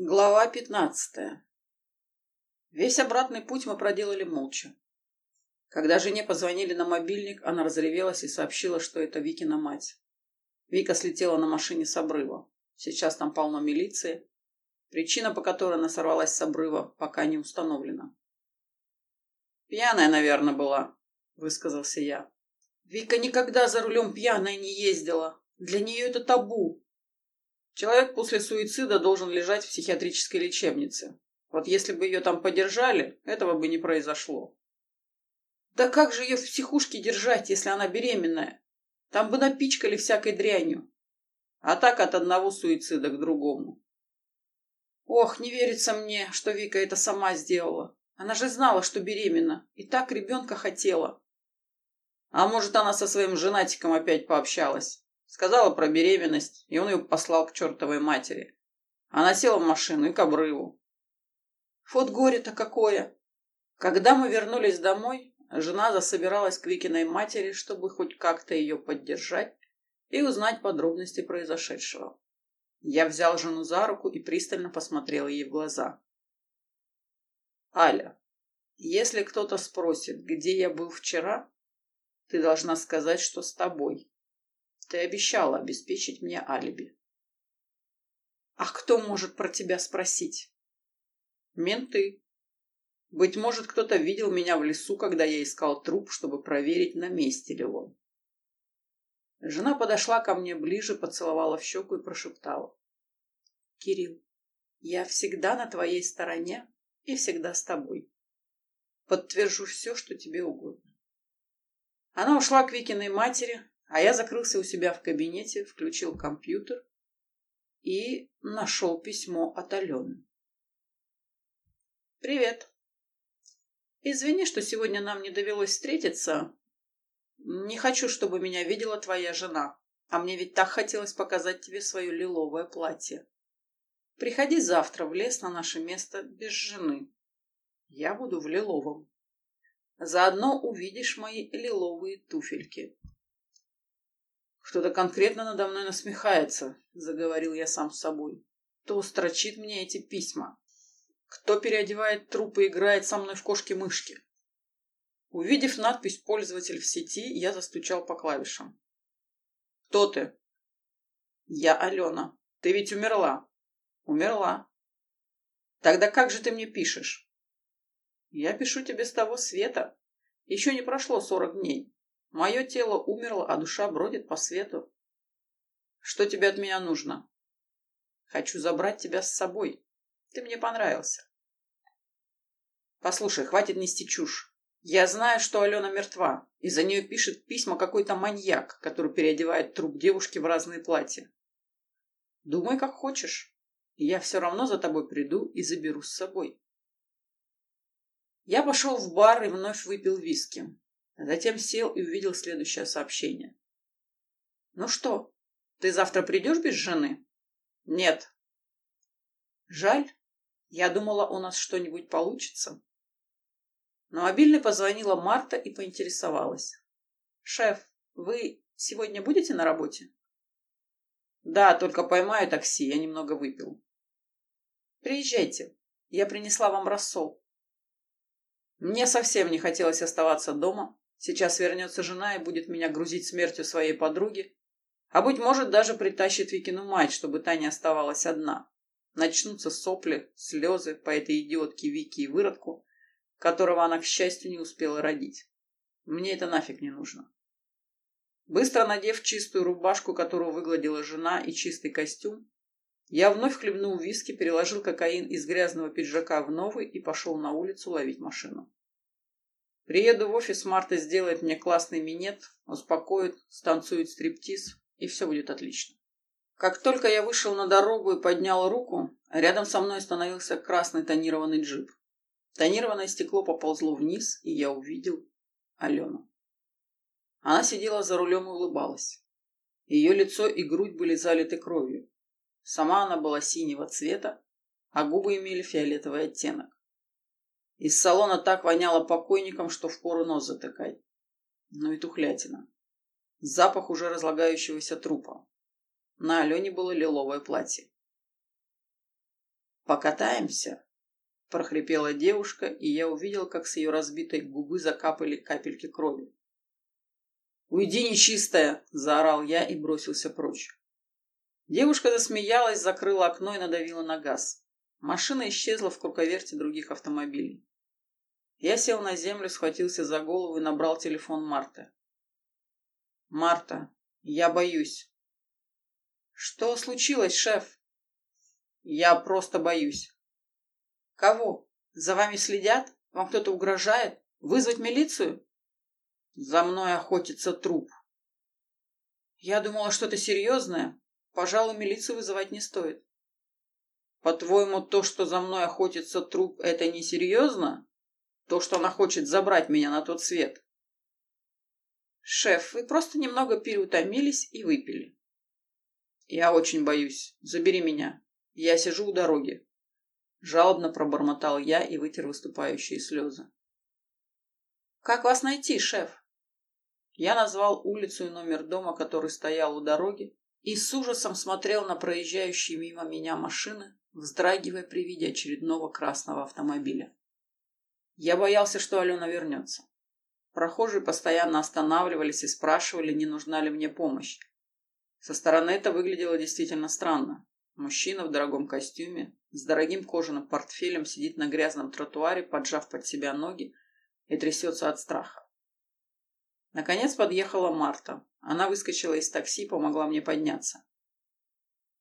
Глава пятнадцатая. Весь обратный путь мы проделали молча. Когда жене позвонили на мобильник, она разревелась и сообщила, что это Викина мать. Вика слетела на машине с обрыва. Сейчас там полно милиции. Причина, по которой она сорвалась с обрыва, пока не установлена. «Пьяная, наверное, была», — высказался я. «Вика никогда за рулем пьяная не ездила. Для нее это табу», Человек после суицида должен лежать в психиатрической лечебнице. Вот если бы ее там подержали, этого бы не произошло. Да как же ее в психушке держать, если она беременная? Там бы напичкали всякой дрянью. А так от одного суицида к другому. Ох, не верится мне, что Вика это сама сделала. Она же знала, что беременна, и так ребенка хотела. А может, она со своим женатиком опять пообщалась? Сказала про беременность, и он ее послал к чертовой матери. Она села в машину и к обрыву. Вот горе-то какое! Когда мы вернулись домой, жена засобиралась к Викиной матери, чтобы хоть как-то ее поддержать и узнать подробности произошедшего. Я взял жену за руку и пристально посмотрел ей в глаза. «Аля, если кто-то спросит, где я был вчера, ты должна сказать, что с тобой. Ты обещала обеспечить мне алиби. А кто может про тебя спросить? Менты. Быть может, кто-то видел меня в лесу, когда я искал труп, чтобы проверить, на месте ли он. Жена подошла ко мне ближе, поцеловала в щеку и прошептала. «Кирилл, я всегда на твоей стороне и всегда с тобой. Подтвержу все, что тебе угодно». Она ушла к Викиной матери, а я закрылся у себя в кабинете, включил компьютер и нашел письмо от Алены. «Привет. Извини, что сегодня нам не довелось встретиться. Не хочу, чтобы меня видела твоя жена, а мне ведь так хотелось показать тебе свое лиловое платье. Приходи завтра в лес на наше место без жены. Я буду в лиловом. Заодно увидишь мои лиловые туфельки. «Кто-то конкретно надо мной насмехается», — заговорил я сам с собой. «Кто строчит мне эти письма? Кто переодевает трупы и играет со мной в кошки-мышки?» Увидев надпись «Пользователь в сети», я застучал по клавишам. «Кто ты?» «Я Алена. Ты ведь умерла?» «Умерла». «Тогда как же ты мне пишешь?» «Я пишу тебе с того света. Еще не прошло сорок дней. Мое тело умерло, а душа бродит по свету. Что тебе от меня нужно? Хочу забрать тебя с собой. Ты мне понравился. Послушай, хватит нести чушь. Я знаю, что Алена мертва, и за нее пишет письма какой-то маньяк, который переодевает труп девушки в разные платья. Думай, как хочешь. Я все равно за тобой приду и заберу с собой. Я пошел в бар и вновь выпил виски. Затем сел и увидел следующее сообщение. «Ну что, ты завтра придешь без жены?» «Нет». «Жаль. Я думала, у нас что-нибудь получится». На мобильный позвонила Марта и поинтересовалась. «Шеф, вы сегодня будете на работе?» «Да, только поймаю такси, я немного выпил». «Приезжайте, я принесла вам рассол». Мне совсем не хотелось оставаться дома, Сейчас вернется жена и будет меня грузить смертью своей подруги. А, быть может, даже притащит Викину мать, чтобы та не оставалась одна. Начнутся сопли, слезы по этой идиотке Вики и выродку, которого она, к счастью, не успела родить. Мне это нафиг не нужно. Быстро надев чистую рубашку, которую выгладила жена, и чистый костюм, я вновь хлебнул виски, переложил кокаин из грязного пиджака в новый и пошел на улицу ловить машину. Приеду в офис, Марта сделает мне классный минет, успокоит, станцует стриптиз, и все будет отлично. Как только я вышел на дорогу и поднял руку, рядом со мной остановился красный тонированный джип. Тонированное стекло поползло вниз, и я увидел Алену. Она сидела за рулем и улыбалась. Ее лицо и грудь были залиты кровью. Сама она была синего цвета, а губы имели фиолетовый оттенок. Из салона так воняло покойником, что впору нос затыкать. Ну и тухлятина. Запах уже разлагающегося трупа. На Алене было лиловое платье. Покатаемся?» – прохрипела девушка, и я увидел, как с ее разбитой губы закапали капельки крови. «Уйди, нечистая!» – заорал я и бросился прочь. Девушка засмеялась, закрыла окно и надавила на газ. Машина исчезла в круговерте других автомобилей. Я сел на землю, схватился за голову и набрал телефон Марты. «Марта, я боюсь». «Что случилось, шеф?» «Я просто боюсь». «Кого? За вами следят? Вам кто-то угрожает? Вызвать милицию?» «За мной охотится труп». «Я думала, что-то серьезное. Пожалуй, милицию вызывать не стоит». «По-твоему, то, что за мной охотится труп, это несерьезно?» То, что она хочет забрать меня на тот свет. Шеф, вы просто немного переутомились и выпили. Я очень боюсь. Забери меня. Я сижу у дороги. Жалобно пробормотал я и вытер выступающие слезы. Как вас найти, шеф? Я назвал улицу и номер дома, который стоял у дороги, и с ужасом смотрел на проезжающие мимо меня машины, вздрагивая при виде очередного красного автомобиля. Я боялся, что Алена вернется. Прохожие постоянно останавливались и спрашивали, не нужна ли мне помощь. Со стороны это выглядело действительно странно. Мужчина в дорогом костюме, с дорогим кожаным портфелем сидит на грязном тротуаре, поджав под себя ноги и трясется от страха. Наконец подъехала Марта. Она выскочила из такси и помогла мне подняться.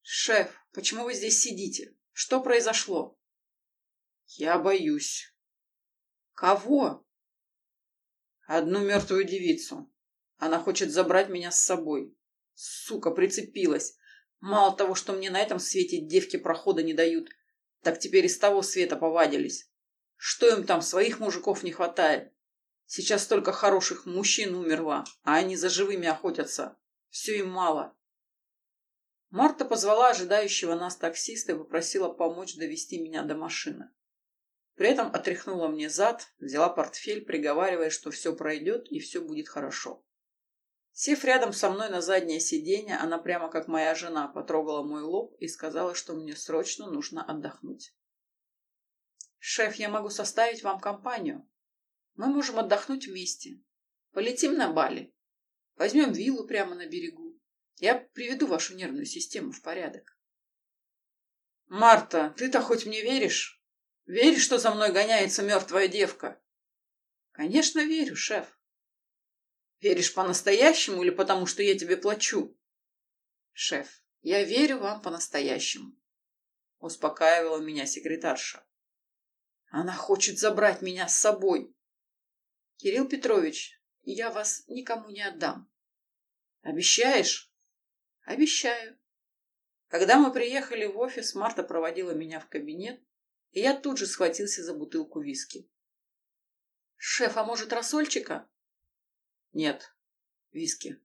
«Шеф, почему вы здесь сидите? Что произошло?» «Я боюсь», Кого? Одну мертвую девицу. Она хочет забрать меня с собой. Сука, прицепилась. Мало того, что мне на этом свете девки прохода не дают, так теперь из того света повадились. Что им там, своих мужиков не хватает? Сейчас столько хороших мужчин умерло, а они за живыми охотятся. Все им мало. Марта позвала ожидающего нас таксиста и попросила помочь довести меня до машины. При этом отряхнула мне зад, взяла портфель, приговаривая, что все пройдет и все будет хорошо. Сев рядом со мной на заднее сиденье, она прямо как моя жена потрогала мой лоб и сказала, что мне срочно нужно отдохнуть. «Шеф, я могу составить вам компанию. Мы можем отдохнуть вместе. Полетим на Бали. Возьмем виллу прямо на берегу. Я приведу вашу нервную систему в порядок». «Марта, ты-то хоть мне веришь?» Веришь, что за мной гоняется мертвая девка? Конечно, верю, шеф. Веришь по-настоящему или потому, что я тебе плачу? Шеф, я верю вам по-настоящему. Успокаивала меня секретарша. Она хочет забрать меня с собой. Кирилл Петрович, я вас никому не отдам. Обещаешь? Обещаю. Когда мы приехали в офис, Марта проводила меня в кабинет, и я тут же схватился за бутылку виски. «Шеф, а может, рассольчика?» «Нет, виски.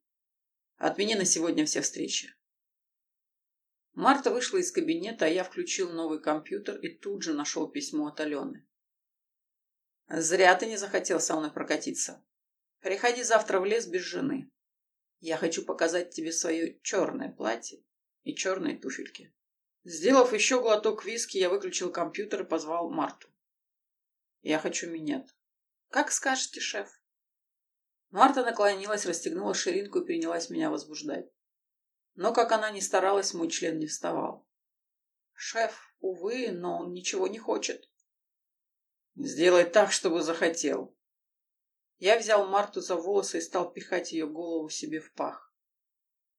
Отмени на сегодня все встречи». Марта вышла из кабинета, а я включил новый компьютер и тут же нашел письмо от Алены. «Зря ты не захотел со мной прокатиться. Приходи завтра в лес без жены. Я хочу показать тебе свое черное платье и черные туфельки». Сделав еще глоток виски, я выключил компьютер и позвал Марту. «Я хочу минет». «Как скажете, шеф». Марта наклонилась, расстегнула ширинку и принялась меня возбуждать. Но, как она ни старалась, мой член не вставал. «Шеф, увы, но он ничего не хочет». «Сделай так, чтобы захотел». Я взял Марту за волосы и стал пихать ее голову себе в пах.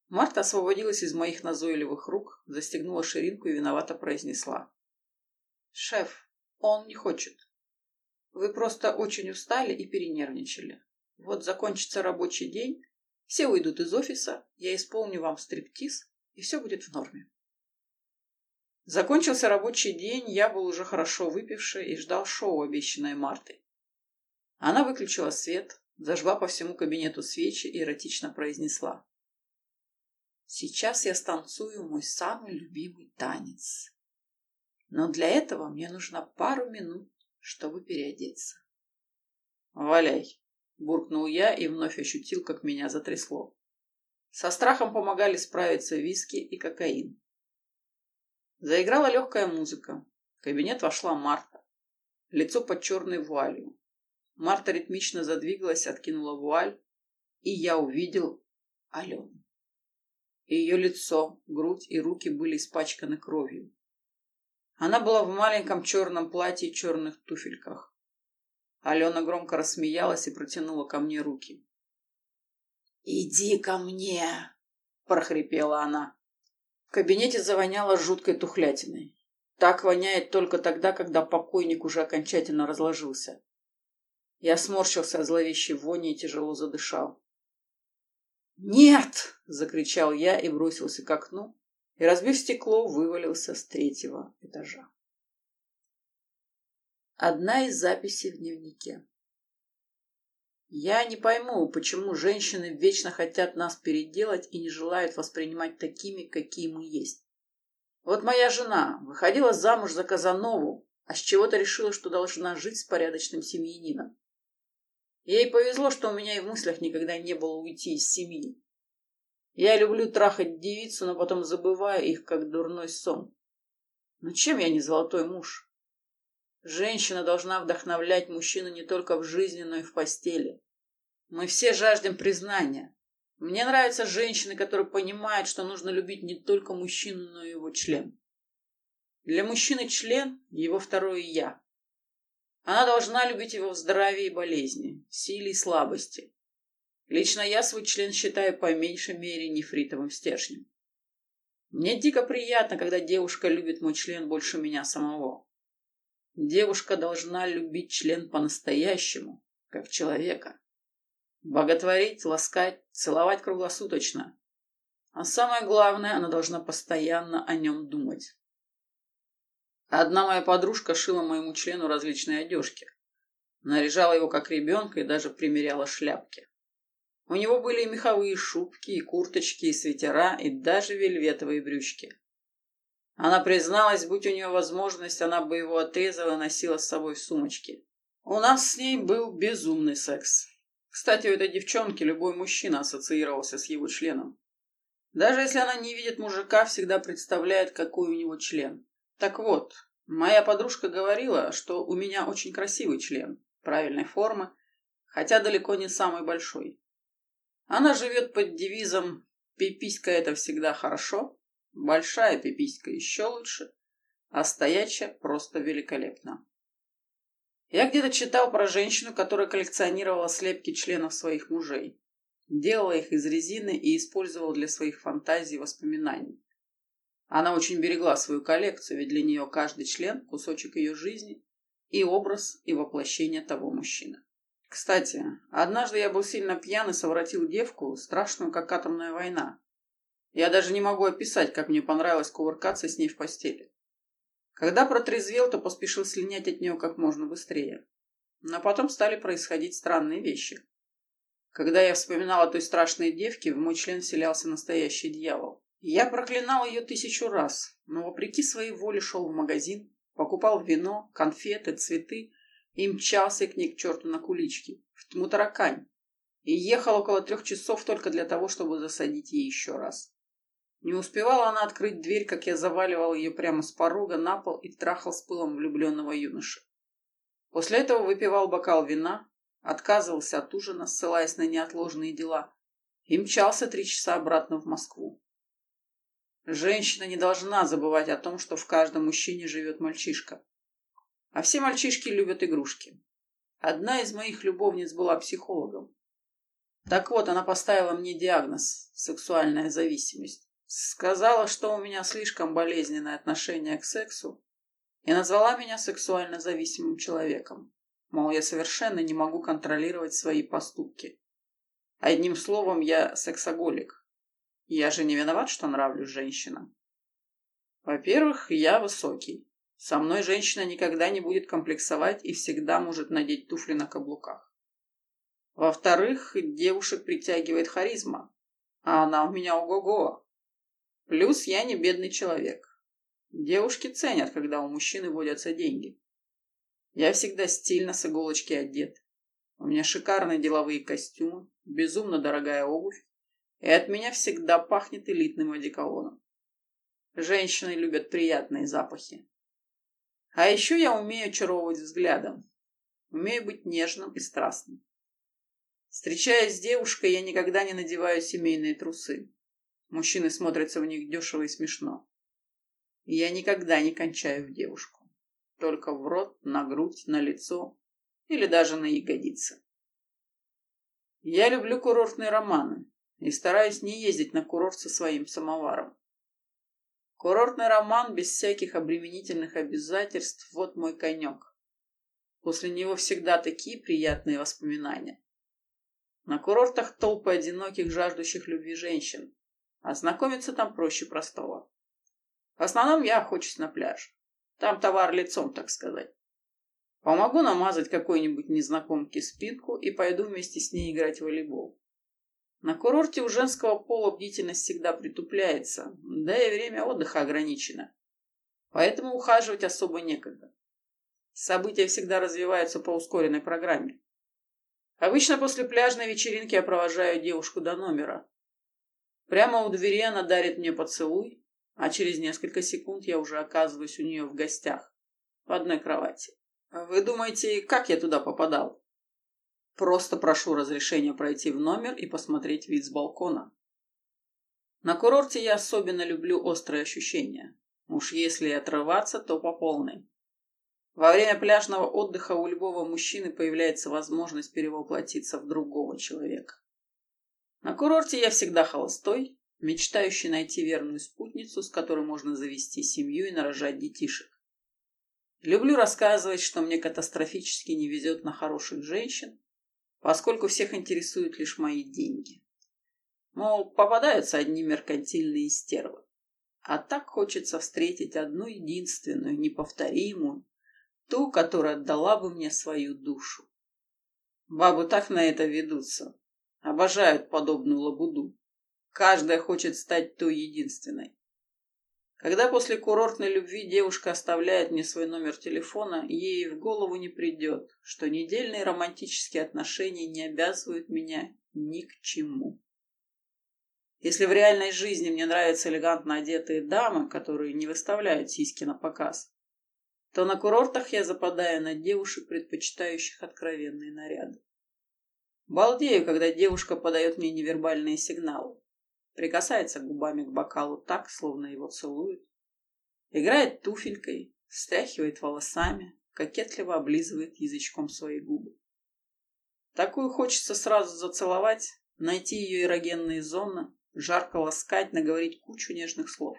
Марта освободилась из моих назойливых рук, застегнула ширинку и виновато произнесла. «Шеф, он не хочет. Вы просто очень устали и перенервничали. Вот закончится рабочий день, все уйдут из офиса, я исполню вам стриптиз, и все будет в норме». Закончился рабочий день, я был уже хорошо выпивший и ждал шоу, обещанное Мартой. Она выключила свет, зажгла по всему кабинету свечи и эротично произнесла. Сейчас я станцую мой самый любимый танец. Но для этого мне нужно пару минут, чтобы переодеться. «Валяй!» – буркнул я и вновь ощутил, как меня затрясло. Со страхом помогали справиться виски и кокаин. Заиграла легкая музыка. кабинет вошла Марта. Лицо под черной вуалью. Марта ритмично задвигалась, откинула вуаль, и я увидел Алену. Ее лицо, грудь и руки были испачканы кровью. Она была в маленьком черном платье и черных туфельках. Алена громко рассмеялась и протянула ко мне руки. «Иди ко мне!» — прохрипела она. В кабинете завоняло жуткой тухлятиной. Так воняет только тогда, когда покойник уже окончательно разложился. Я сморщился от зловещей вони и тяжело задышал. «Нет!» — закричал я и бросился к окну, и, разбив стекло, вывалился с третьего этажа. Одна из записей в дневнике. Я не пойму, почему женщины вечно хотят нас переделать и не желают воспринимать такими, какие мы есть. Вот моя жена выходила замуж за Казанову, а с чего-то решила, что должна жить с порядочным семьянином. Ей повезло, что у меня и в мыслях никогда не было уйти из семьи. Я люблю трахать девицу, но потом забываю их, как дурной сон. Но чем я не золотой муж? Женщина должна вдохновлять мужчину не только в жизни, но и в постели. Мы все жаждем признания. Мне нравятся женщины, которые понимают, что нужно любить не только мужчину, но и его член. Для мужчины член – его второе «я». Она должна любить его в здравии и болезни, силе и слабости. Лично я свой член считаю по меньшей мере нефритовым стержнем. Мне дико приятно, когда девушка любит мой член больше меня самого. Девушка должна любить член по-настоящему, как человека. Боготворить, ласкать, целовать круглосуточно. А самое главное, она должна постоянно о нем думать. Одна моя подружка шила моему члену различные одежки. Наряжала его как ребенка и даже примеряла шляпки. У него были и меховые шубки, и курточки, и свитера, и даже вельветовые брючки. Она призналась, будь у нее возможность, она бы его отрезала и носила с собой в сумочке. У нас с ней был безумный секс. Кстати, у этой девчонки любой мужчина ассоциировался с его членом. Даже если она не видит мужика, всегда представляет, какой у него член. Так вот, моя подружка говорила, что у меня очень красивый член, правильной формы, хотя далеко не самый большой. Она живет под девизом «Пиписька – это всегда хорошо», «Большая пиписька еще лучше», а стоячая просто великолепно. Я где-то читал про женщину, которая коллекционировала слепки членов своих мужей. Делала их из резины и использовала для своих фантазий и воспоминаний. Она очень берегла свою коллекцию, ведь для нее каждый член – кусочек ее жизни и образ и воплощение того мужчины. Кстати, однажды я был сильно пьян и совратил девку, страшную, как атомная война. Я даже не могу описать, как мне понравилось кувыркаться с ней в постели. Когда протрезвел, то поспешил слинять от нее как можно быстрее. Но потом стали происходить странные вещи. Когда я вспоминал о той страшной девке, в мой член вселялся настоящий дьявол. Я проклинал ее тысячу раз, но вопреки своей воле шел в магазин, покупал вино, конфеты, цветы и мчался к ней к черту на кулички, в тьму таракань, и ехал около трех часов только для того, чтобы засадить ей еще раз. Не успевала она открыть дверь, как я заваливал ее прямо с порога на пол и трахал с пылом влюбленного юноши. После этого выпивал бокал вина, отказывался от ужина, ссылаясь на неотложные дела, и мчался три часа обратно в Москву. Женщина не должна забывать о том, что в каждом мужчине живет мальчишка. А все мальчишки любят игрушки. Одна из моих любовниц была психологом. Так вот, она поставила мне диагноз – сексуальная зависимость. Сказала, что у меня слишком болезненное отношение к сексу и назвала меня сексуально зависимым человеком. Мол, я совершенно не могу контролировать свои поступки. Одним словом, я сексоголик. Я же не виноват, что нравлюсь женщинам. Во-первых, я высокий. Со мной женщина никогда не будет комплексовать и всегда может надеть туфли на каблуках. Во-вторых, девушек притягивает харизма, а она у меня ого-го. Плюс я не бедный человек. Девушки ценят, когда у мужчины водятся деньги. Я всегда стильно с иголочки одет. У меня шикарные деловые костюмы, безумно дорогая обувь, и от меня всегда пахнет элитным одеколоном. Женщины любят приятные запахи. А еще я умею очаровывать взглядом. Умею быть нежным и страстным. Встречаясь с девушкой, я никогда не надеваю семейные трусы. Мужчины смотрятся в них дешево и смешно. И я никогда не кончаю в девушку. Только в рот, на грудь, на лицо или даже на ягодицы. Я люблю курортные романы и стараюсь не ездить на курорт со своим самоваром. Курортный роман без всяких обременительных обязательств – вот мой конек. После него всегда такие приятные воспоминания. На курортах толпы одиноких, жаждущих любви женщин, а знакомиться там проще простого. В основном я охочусь на пляж. Там товар лицом, так сказать. Помогу намазать какой-нибудь незнакомке спинку и пойду вместе с ней играть в волейбол. На курорте у женского пола бдительность всегда притупляется, да и время отдыха ограничено. Поэтому ухаживать особо некогда. События всегда развиваются по ускоренной программе. Обычно после пляжной вечеринки я провожаю девушку до номера. Прямо у двери она дарит мне поцелуй, а через несколько секунд я уже оказываюсь у нее в гостях, в одной кровати. Вы думаете, как я туда попадал? Просто прошу разрешения пройти в номер и посмотреть вид с балкона. На курорте я особенно люблю острые ощущения. Уж если и отрываться, то по полной. Во время пляжного отдыха у любого мужчины появляется возможность перевоплотиться в другого человека. На курорте я всегда холостой, мечтающий найти верную спутницу, с которой можно завести семью и нарожать детишек. Люблю рассказывать, что мне катастрофически не везет на хороших женщин, поскольку всех интересуют лишь мои деньги. Мол, попадаются одни меркантильные стервы. А так хочется встретить одну единственную, неповторимую, ту, которая отдала бы мне свою душу. Бабы так на это ведутся. Обожают подобную лабуду. Каждая хочет стать той единственной. Когда после курортной любви девушка оставляет мне свой номер телефона, ей в голову не придет, что недельные романтические отношения не обязывают меня ни к чему. Если в реальной жизни мне нравятся элегантно одетые дамы, которые не выставляют сиськи на показ, то на курортах я западаю на девушек, предпочитающих откровенные наряды. Балдею, когда девушка подает мне невербальные сигналы прикасается губами к бокалу так, словно его целует, играет туфелькой, стряхивает волосами, кокетливо облизывает язычком свои губы. Такую хочется сразу зацеловать, найти ее эрогенные зоны, жарко ласкать, наговорить кучу нежных слов.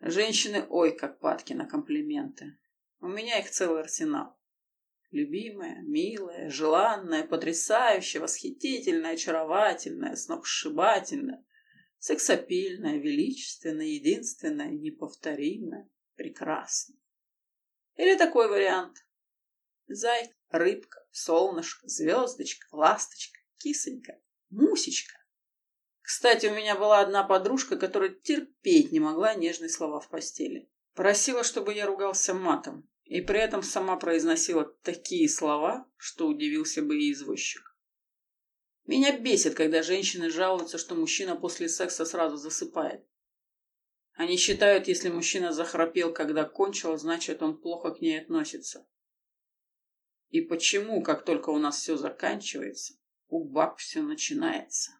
Женщины, ой, как падки на комплименты. У меня их целый арсенал. Любимая, милая, желанная, потрясающая, восхитительная, очаровательная, сногсшибательная, сексапильная, величественная, единственная, неповторимая, прекрасная. Или такой вариант. Зайка, рыбка, солнышко, звездочка, ласточка, кисонька, мусечка. Кстати, у меня была одна подружка, которая терпеть не могла нежные слова в постели. Просила, чтобы я ругался матом, и при этом сама произносила такие слова, что удивился бы и извозчик. Меня бесит, когда женщины жалуются, что мужчина после секса сразу засыпает. Они считают, если мужчина захрапел, когда кончил, значит, он плохо к ней относится. И почему, как только у нас все заканчивается, у баб все начинается?